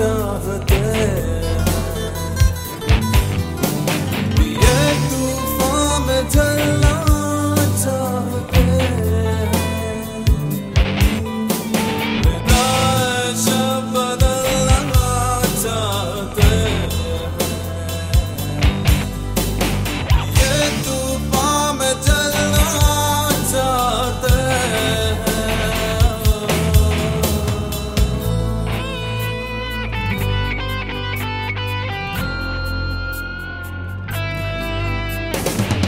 بنے رنگوں